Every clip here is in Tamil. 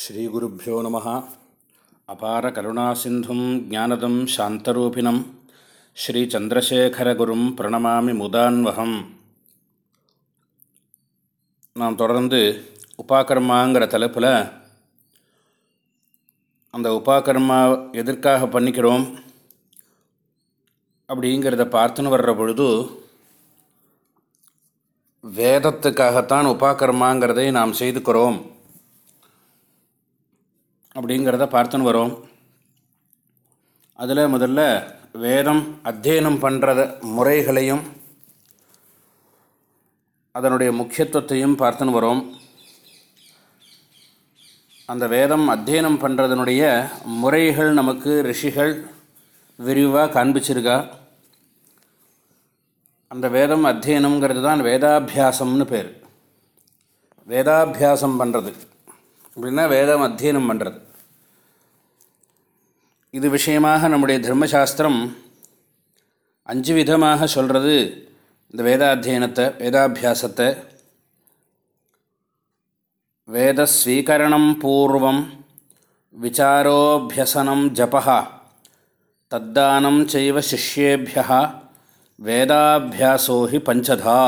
ஸ்ரீகுருப்போ நம. அபார கருணாசிந்தும் ஜானதம் சாந்தரூபிணம். ஸ்ரீச்சந்திரசேகரகுரும் பிரணமாமி முதான்வகம். நாம் தொடர்ந்து உபாகர்மாங்கிற தலைப்பில் அந்த உபாகர்மா எதற்காக பண்ணிக்கிறோம் அப்படிங்கிறத பார்த்துன்னு வர்ற பொழுது வேதத்துக்காகத்தான் உபாகர்மாங்கிறதை நாம் செய்துக்கிறோம். அப்படிங்கிறத பார்த்துன்னு வரோம். அதில் முதல்ல வேதம் அத்தியனம் பண்ணுறத முறைகளையும் அதனுடைய முக்கியத்துவத்தையும் பார்த்துன்னு வரோம். அந்த வேதம் அத்தியனம் பண்ணுறதனுடைய முறைகள் நமக்கு ரிஷிகள் விரிவாக காண்பிச்சிருக்கா. அந்த வேதம் அத்தியனங்கிறது தான் வேதாபியாசம்னு பேர். வேதாபியாசம் பண்ணுறது அப்படின்னா வேதம் அத்தியனம் பண்ணுறது இது விஷயமாக நம்முடைய தர்மசாஸ்திரம் அஞ்சு விதமாக சொல்கிறது இந்த வேதாத்தியனத்தை வேதாபியாசத்தை. வேதஸ்வீகரணம் பூர்வம் விசாரோபியசனம் ஜபா தத்தானம் செய்வ சிஷ்யேபியா வேதாபியாசோஹி பஞ்சதா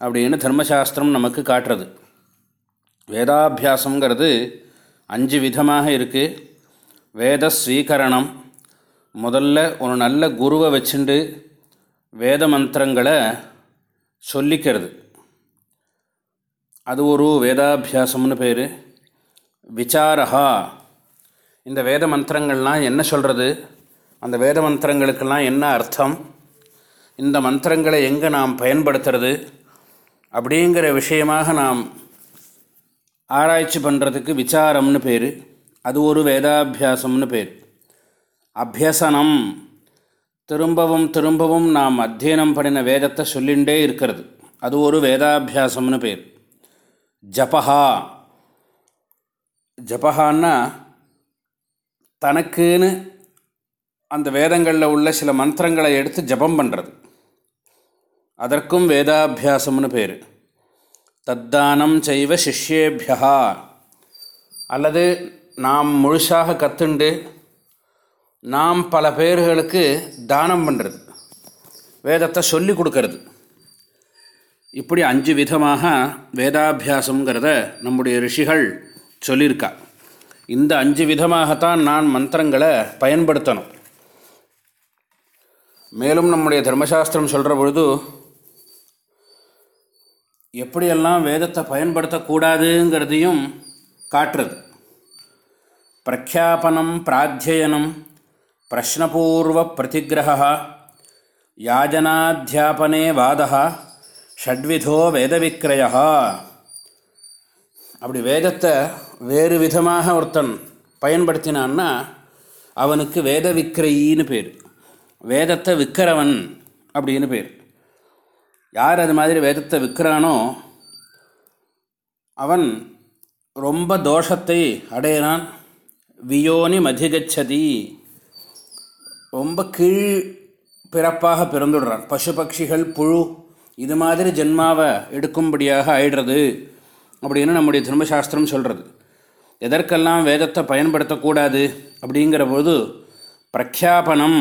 அப்படின்னு தர்மசாஸ்திரம் நமக்கு காட்டுறது. வேதாபியாசங்கிறது அஞ்சு விதமாக இருக்குது வேத ஸ்வீகரணம் முதல்ல ஒரு நல்ல குருவை வச்சுண்டு வேத மந்திரங்களை சொல்லிக்கிறது. அது ஒரு வேதாபியாசம்னு பேர். விசாரஹா. இந்த வேத மந்திரங்கள்லாம் என்ன சொல்கிறது அந்த வேத மந்திரங்களுக்கெல்லாம் என்ன அர்த்தம்? இந்த மந்திரங்களை எங்கே நாம் பயன்படுத்துறது? அப்படிங்கிற விஷயமாக நாம் ஆராய்ச்சி பண்ணுறதுக்கு விசாரம்னு பேர். அது ஒரு வேதாபியாசம்னு பேர். அபியசனம். திரும்பவும் திரும்பவும் நாம் அத்தியனம் பண்ணின வேதத்தை சொல்லிகிட்டே இருக்கிறது. அது ஒரு வேதாபியாசம்னு பேர். ஜபஹா. ஜபஹான்னா தனக்குன்னு அந்த வேதங்களில் உள்ள சில மந்திரங்களை எடுத்து ஜபம் பண்ணுறது அதற்கும் வேதாபியாசம்னு பேர். தத்தானம் செய்வ சிஷ்யேபியா அல்லது நாம் முழுசாக கற்றுண்டு நாம் பல பேர்களுக்கு தானம் பண்ணுறது வேதத்தை சொல்லி கொடுக்கறது. இப்படி அஞ்சு விதமாக வேதாபியாசங்கிறத நம்முடைய ரிஷிகள் சொல்லியிருக்கா. இந்த அஞ்சு விதமாகத்தான் நான் மந்திரங்களை பயன்படுத்தணும். மேலும் நம்முடைய தர்மசாஸ்திரம் சொல்கிற பொழுது எப்படியெல்லாம் வேதத்தை பயன்படுத்தக்கூடாதுங்கிறதையும் காட்டுறது. பிரக்யாபனம் பிராத்தியனம் பிரஷ்னபூர்வ பிரதிகிரகா யாஜனாத்தியாபனே வாதா ஷட்விதோ வேதவிக்கிரயா அப்படி வேதத்தை வேறு விதமாக ஒருத்தன் பயன்படுத்தினான்னா அவனுக்கு வேத விக்கிரயின்னு பேர். வேதத்தை விற்கிறவன் அப்படின்னு பேர். யார் அது மாதிரி வேதத்தை விற்கிறானோ அவன் ரொம்ப தோஷத்தை அடையிறான். வியோனி மதிகச்சதி. ரொம்ப கீழ் பிறப்பாக பிறந்துடுறான். பசு பட்சிகள் புழு இது மாதிரி ஜென்மாவை எடுக்கும்படியாக ஆயிடுறது அப்படின்னு நம்முடைய தர்மசாஸ்திரம் சொல்கிறது எதற்கெல்லாம் வேதத்தை பயன்படுத்தக்கூடாது அப்படிங்கிற போது பிரக்யாபனம்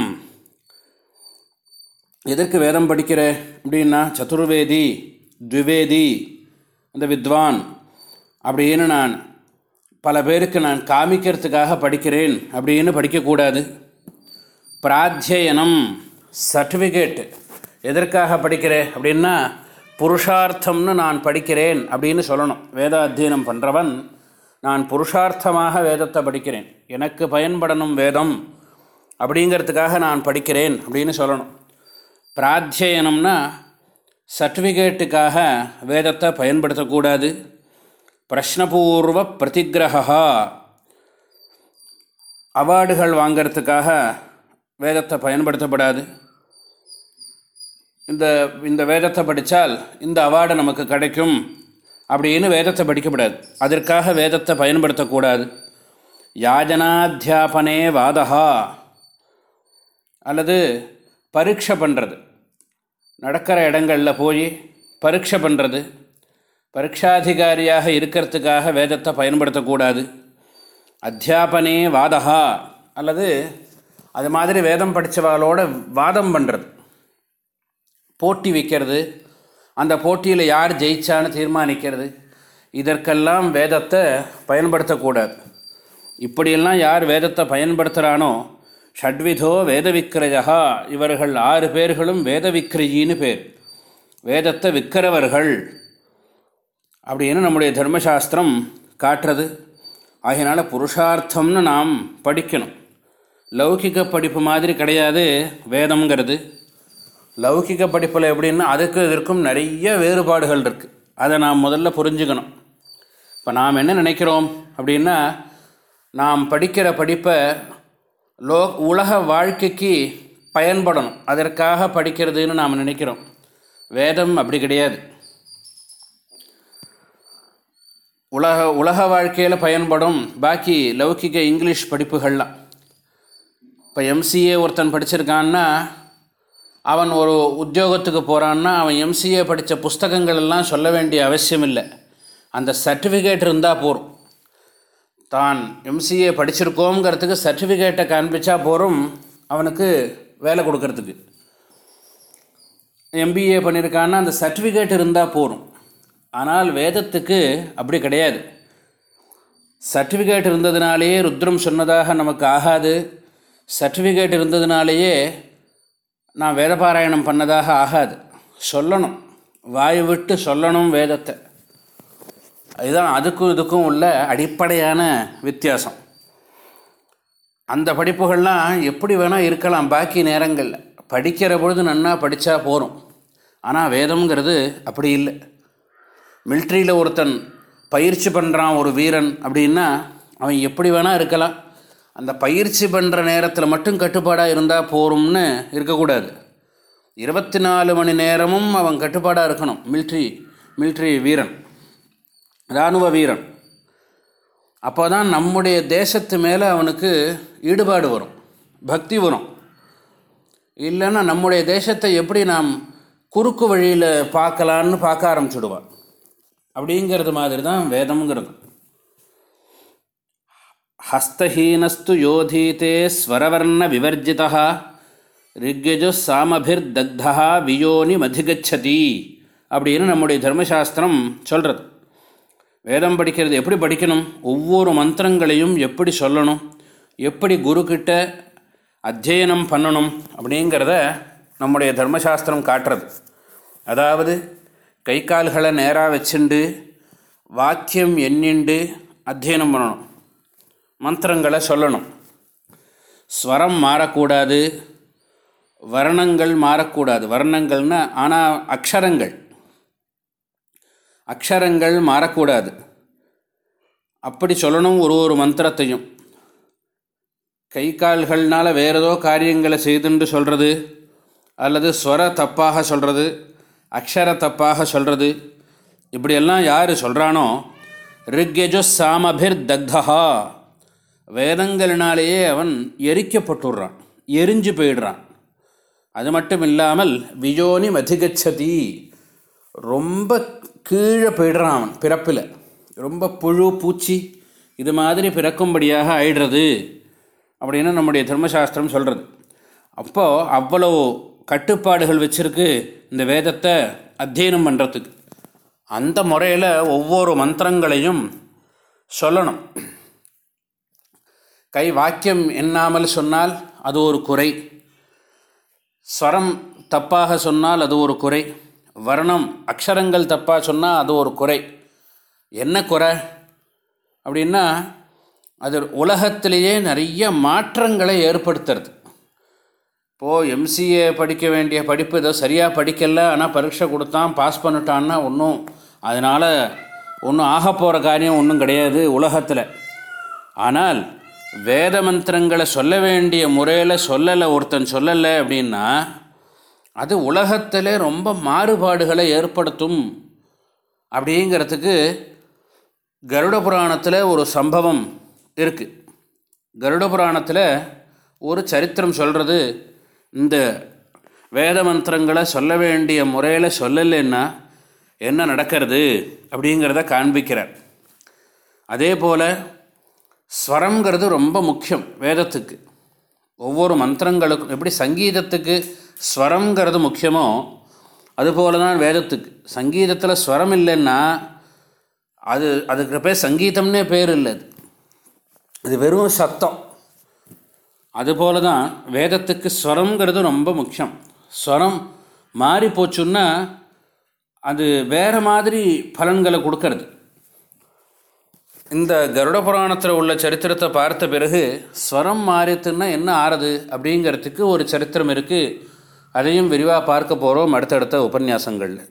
எதற்கு வேதம் படிக்கிற அப்படின்னா சதுர்வேதி த்விவேதி அந்த வித்வான். அப்படின்னு நான் பல பேருக்கு நான் காமிக்கிறதுக்காக படிக்கிறேன் அப்படின்னு படிக்கக்கூடாது. பிராத்தியனம் சர்டிஃபிகேட் எதற்காக படிக்கிறேன் அப்படின்னா புருஷார்த்தம்னு நான் படிக்கிறேன் அப்படின்னு சொல்லணும். வேத அத்தியனம் பண்ணுறவன் நான் புருஷார்த்தமாக வேதத்தை படிக்கிறேன். எனக்கு பயன்படணும் வேதம் அப்படிங்கிறதுக்காக நான் படிக்கிறேன் அப்படின்னு சொல்லணும். பிராத்தியனம்னா சர்டிஃபிகேட்டுக்காக வேதத்தை பயன்படுத்தக்கூடாது. பிரஷ்னபூர்வ பிரதிகிரகா அவார்டுகள் வாங்கிறதுக்காக வேதத்தை பயன்படுத்தப்படாது. இந்த இந்த வேதத்தை படித்தால் இந்த அவார்டு நமக்கு கிடைக்கும் அப்படின்னு வேதத்தை படிக்கப்படாது. அதற்காக வேதத்தை பயன்படுத்தக்கூடாது. யாஜனாத்தியாபனே வாதகா அல்லது பரீட்சை பண்ணுறது நடக்கிற இடங்களில் போய் பரீட்சை பண்ணுறது பரீட்சாதிகாரியாக இருக்கிறதுக்காக வேதத்தை பயன்படுத்தக்கூடாது. அத்தியாபனே வாதகா அல்லது அது மாதிரி வேதம் படித்தவாளோட வாதம் பண்ணுறது போட்டி வைக்கிறது. அந்த போட்டியில் யார் ஜெயிச்சான்னு தீர்மானிக்கிறது. இதற்கெல்லாம் வேதத்தை பயன்படுத்தக்கூடாது. இப்படியெல்லாம் யார் வேதத்தை பயன்படுத்துகிறானோ ஷட்விதோ வேதவிக்கிரயா இவர்கள் ஆறு பேர்களும் வேதவிக்கிரியின்னு பேர். வேதத்தை விற்கிறவர்கள் அப்படின்னு நம்முடைய தர்மசாஸ்திரம் காட்டுறது? ஆகினால் புருஷார்த்தம்னு நாம் படிக்கணும். லௌகிக படிப்பு மாதிரி கிடையாது வேதம்ங்கிறது. லௌகிக படிப்பில் எப்படின்னா அதுக்கு இதற்கும் நிறைய வேறுபாடுகள் இருக்குது அதை நாம் முதல்ல புரிஞ்சுக்கணும். இப்போ நாம் என்ன நினைக்கிறோம் அப்படின்னா நாம் படிக்கிற படிப்பை லோ உலக வாழ்க்கைக்கு பயன்படணும். அதற்காக படிக்கிறதுன்னு நாம் நினைக்கிறோம். வேதம் அப்படி கிடையாது. உலக உலக வாழ்க்கையில் பயன்படும். பாக்கி லௌகிக இங்கிலீஷ் படிப்புகள்லாம். இப்போ எம்சிஏ ஒருத்தன் படிச்சிருக்கான்னா அவன் ஒரு உத்தியோகத்துக்கு போகிறான்னா அவன் எம்சிஏ படித்த புஸ்தகங்கள் எல்லாம் சொல்ல வேண்டிய அவசியம் இல்லை. அந்த சர்டிஃபிகேட் இருந்தால் போகும் தான் எம்சிஏ படிச்சிருக்கோங்கிறதுக்கு சர்டிஃபிகேட்டை காண்பிச்சா போகிறோம் அவனுக்கு வேலை கொடுக்கறதுக்கு. எம்பிஏ பண்ணியிருக்கான்னா அந்த சர்டிஃபிகேட் இருந்தால் போகும் ஆனால் வேதத்துக்கு அப்படி கிடையாது. சர்டிஃபிகேட் இருந்ததுனாலேயே ருத்ரம் சொன்னதாக நமக்கு ஆகாது. சர்டிஃபிகேட் இருந்ததுனாலேயே நான் வேதபாராயணம் பண்ணதாக ஆகாது. சொல்லணும். வாய் விட்டு சொல்லணும் வேதத்தை. இதுதான் அதுக்கும் இதுக்கும் உள்ள அடிப்படையான வித்தியாசம். அந்த படிப்புகள்லாம் எப்படி வேணால் இருக்கலாம் பாக்கி நேரங்களில் படிக்கிற பொழுது நன்னா படித்தா போகிறோம் ஆனால் வேதம்ங்கிறது அப்படி இல்லை. மில்ட்ரியில் ஒருத்தன் பயிற்சி பண்ணுறான் ஒரு வீரன் அப்படின்னா அவன் எப்படி வேணால் இருக்கலாம். அந்த பயிற்சி பண்ணுற நேரத்தில் மட்டும் கட்டுப்பாடாக இருந்தால் போகிறோம்னு இருக்கக்கூடாது. இருபத்தி நாலு மணி நேரமும் அவன் கட்டுப்பாடாக இருக்கணும். மில்ட்ரி மில்ட்ரி வீரன். இராணுவ வீரன். அப்போ தான் நம்முடைய தேசத்து மேலே அவனுக்கு ஈடுபாடு வரும் பக்தி வரும். இல்லைன்னா நம்முடைய தேசத்தை எப்படி நாம் குறுக்கு வழியில் பார்க்கலான்னு பார்க்க ஆரம்பிச்சுடுவான். அப்படிங்கிறது மாதிரி தான் வேதம்ங்கிறது. ஹஸ்தஹீனஸ்து யோதீதே ஸ்வரவர்ண விவர்ஜிதா ரிக்யஜு சாமபிர்தக்தா வியோனி மதிகச்சதி அப்படின்னு நம்முடைய தர்மசாஸ்திரம் சொல்கிறது வேதம் படிக்கிறது எப்படி படிக்கணும்? ஒவ்வொரு மந்திரங்களையும் எப்படி சொல்லணும்? எப்படி குருக்கிட்ட அத்தியனம் பண்ணணும்? அப்படிங்கிறத நம்முடைய தர்மசாஸ்திரம் காட்டுறது. அதாவது கை கால்களை நேராக வச்சுண்டு வாக்கியம் எண்ணிண்டு அத்தியனம் பண்ணணும். மந்திரங்களை சொல்லணும். ஸ்வரம் மாறக்கூடாது. வர்ணங்கள் மாறக்கூடாது. வர்ணங்கள்னா ஆனால் அக்ஷரங்கள். அக்ஷரங்கள் மாறக்கூடாது. அப்படி சொல்லணும் ஒரு ஒரு மந்திரத்தையும். கை கால்கள்னால் வேறு ஏதோ காரியங்களை செய்துண்டு சொல்கிறது அல்லது ஸ்வர தப்பாக சொல்கிறது அக்ஷர தப்பாக சொல்கிறது இப்படியெல்லாம் யார் சொல்கிறானோ ரிக்யஜு சாமபிர் தக்தா வேதங்களினாலேயே அவன் எரிக்கப்பட்டுடுறான் எரிஞ்சு போயிடுறான். அது மட்டும் இல்லாமல் விஜோனி மதிகச்சதி ரொம்ப கீழே போயிடுறான் அவன் பிறப்பில். ரொம்ப புழு பூச்சி இது மாதிரி பிறக்கும்படியாக ஆயிடுறது அப்படின்னு நம்முடைய தர்மசாஸ்திரம் சொல்கிறது அப்போது அவ்வளோ கட்டுப்பாடுகள் வச்சுருக்கு இந்த வேதத்தை அத்தியனம் பண்ணுறதுக்கு அந்த முறையில் ஒவ்வொரு மந்திரங்களையும் சொல்லணும். கை வாக்கியம் எண்ணாமல் சொன்னால் அது ஒரு குறை. ஸ்வரம் தப்பாக சொன்னால் அது ஒரு குறை. வர்ணம் அக்ஷரங்கள் தப்பாக சொன்னால் அது ஒரு குறை. என்ன குறை? அப்படின்னா அது உலகத்திலேயே நிறைய மாற்றங்களை ஏற்படுத்துறது. இப்போது எம்சிஏ படிக்க வேண்டிய படிப்பு ஏதோ சரியாக படிக்கலை ஆனால் பரீட்சை கொடுத்தான் பாஸ் பண்ணிட்டான்னா ஒன்றும் அதனால் ஒன்றும் ஆக போகிற காரியம் ஒன்றும் கிடையாது உலகத்தில். ஆனால் வேத மந்திரங்களை சொல்ல வேண்டிய முறையில் சொல்லலை ஒருத்தன் சொல்லலை அப்படின்னா அது உலகத்தில் ரொம்ப மாறுபாடுகளை ஏற்படுத்தும் அப்படிங்கிறதுக்கு கருட புராணத்தில் ஒரு சம்பவம் இருக்குது கருட புராணத்தில் ஒரு சரித்திரம் சொல்கிறது இந்த வேத மந்திரங்களை சொல்ல வேண்டிய முறையில் சொல்லலைன்னா என்ன நடக்கிறது அப்படிங்கிறத காண்பிக்கிறார். அதே போல் ஸ்வரங்கிறது ரொம்ப முக்கியம் வேதத்துக்கு. ஒவ்வொரு மந்திரங்களுக்கும் எப்படி சங்கீதத்துக்கு ஸ்வரங்கிறது முக்கியமோ அதுபோல தான் வேதத்துக்கு. சங்கீதத்தில் ஸ்வரம் இல்லைன்னா அது அதுக்கு பேர் சங்கீதம்னே பேர் இல்லை இது வெறும் சத்தம். அதுபோல தான் வேதத்துக்கு ஸ்வரங்கிறது ரொம்ப முக்கியம். ஸ்வரம் மாறி போச்சுன்னா அது வேறு மாதிரி பலன்களை கொடுக்கறது. இந்த கருட புராணத்தில் உள்ள சரித்திரத்தை பார்த்த பிறகு ஸ்வரம் மாறித்துன்னா என்ன ஆறுது அப்படிங்கிறதுக்கு ஒரு சரித்திரம் இருக்குது அதையும் விரிவாக பார்க்க போகிறோம் அடுத்தடுத்த உபன்யாசங்களில்.